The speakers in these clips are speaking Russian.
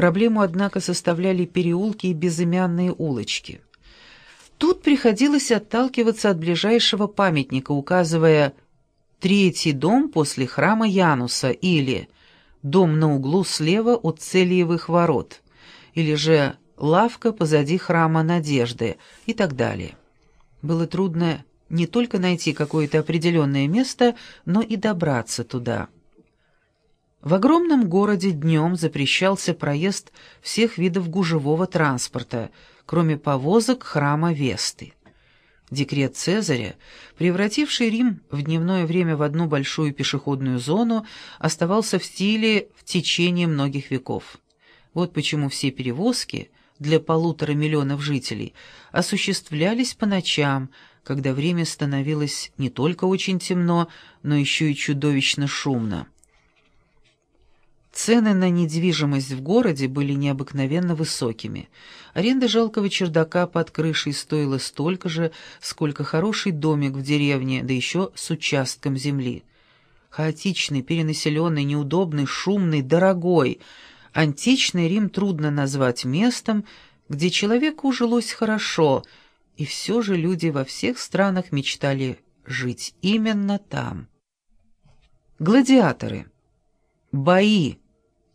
Проблему, однако, составляли переулки и безымянные улочки. Тут приходилось отталкиваться от ближайшего памятника, указывая «третий дом после храма Януса» или «дом на углу слева от Целиевых ворот» или же «лавка позади храма Надежды» и так далее. Было трудно не только найти какое-то определенное место, но и добраться туда. В огромном городе днем запрещался проезд всех видов гужевого транспорта, кроме повозок храма Весты. Декрет Цезаря, превративший Рим в дневное время в одну большую пешеходную зону, оставался в стиле в течение многих веков. Вот почему все перевозки для полутора миллионов жителей осуществлялись по ночам, когда время становилось не только очень темно, но еще и чудовищно шумно. Цены на недвижимость в городе были необыкновенно высокими. Аренда жалкого чердака под крышей стоила столько же, сколько хороший домик в деревне, да еще с участком земли. Хаотичный, перенаселенный, неудобный, шумный, дорогой. Античный Рим трудно назвать местом, где человеку жилось хорошо — и все же люди во всех странах мечтали жить именно там. Гладиаторы. Бои,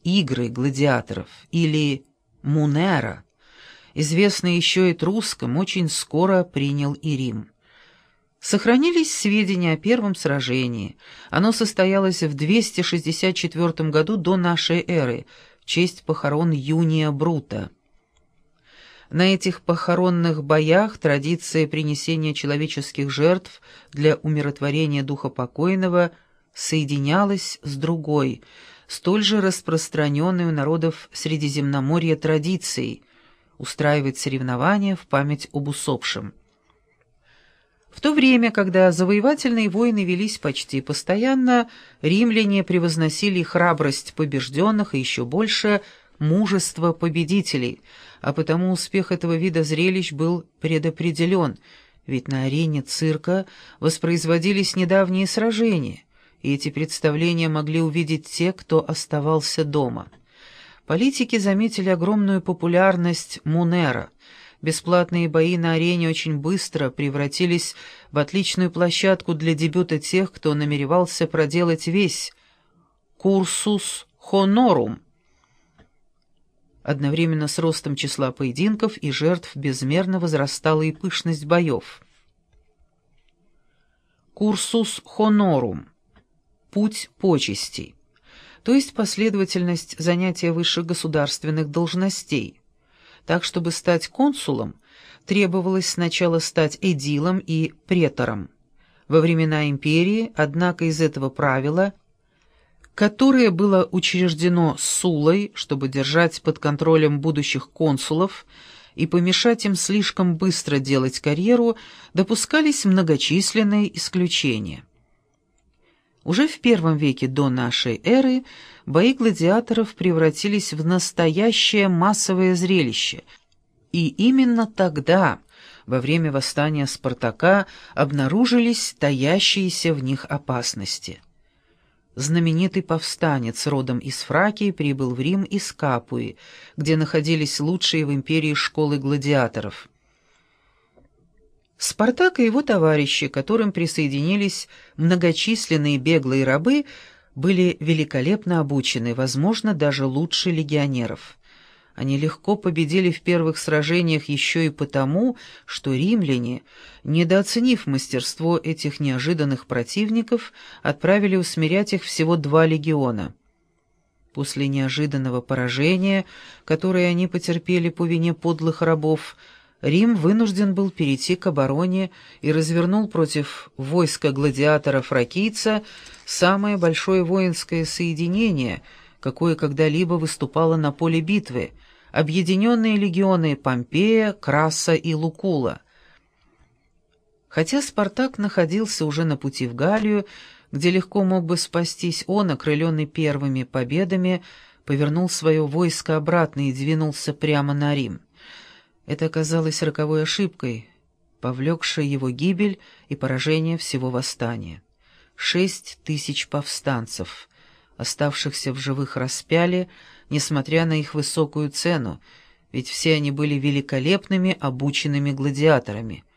игры гладиаторов или Мунера, известный еще и русском, очень скоро принял и Рим. Сохранились сведения о первом сражении. Оно состоялось в 264 году до нашей эры, в честь похорон Юния Брута. На этих похоронных боях традиция принесения человеческих жертв для умиротворения духа покойного соединялась с другой, столь же распространенной у народов Средиземноморья традицией устраивать соревнования в память об усопшем. В то время, когда завоевательные войны велись почти постоянно, римляне превозносили храбрость побежденных и еще больше мужество победителей – а потому успех этого вида зрелищ был предопределен, ведь на арене цирка воспроизводились недавние сражения, и эти представления могли увидеть те, кто оставался дома. Политики заметили огромную популярность Мунера. Бесплатные бои на арене очень быстро превратились в отличную площадку для дебюта тех, кто намеревался проделать весь «курсус хонорум», Одновременно с ростом числа поединков и жертв безмерно возрастала и пышность боев. Курсус хонорум – путь почестей, то есть последовательность занятия высших государственных должностей. Так, чтобы стать консулом, требовалось сначала стать эдилом и претором. Во времена империи, однако, из этого правила – которое было учреждено Сулой, чтобы держать под контролем будущих консулов и помешать им слишком быстро делать карьеру, допускались многочисленные исключения. Уже в первом веке до нашей эры бои гладиаторов превратились в настоящее массовое зрелище, и именно тогда, во время восстания Спартака, обнаружились таящиеся в них опасности знаменитый повстанец родом из Фракии прибыл в Рим из Капуи, где находились лучшие в империи школы гладиаторов. Спартак и его товарищи, которым присоединились многочисленные беглые рабы, были великолепно обучены, возможно, даже лучше легионеров. Они легко победили в первых сражениях еще и потому, что римляне, недооценив мастерство этих неожиданных противников, отправили усмирять их всего два легиона. После неожиданного поражения, которое они потерпели по вине подлых рабов, Рим вынужден был перейти к обороне и развернул против войска гладиатора-фракийца самое большое воинское соединение, какое когда-либо выступало на поле битвы — объединенные легионы Помпея, Краса и Лукула. Хотя Спартак находился уже на пути в Галлию, где легко мог бы спастись он, окрыленный первыми победами, повернул свое войско обратно и двинулся прямо на Рим. Это оказалось роковой ошибкой, повлекшей его гибель и поражение всего восстания. Шесть тысяч повстанцев, Оставшихся в живых распяли, несмотря на их высокую цену, ведь все они были великолепными обученными гладиаторами —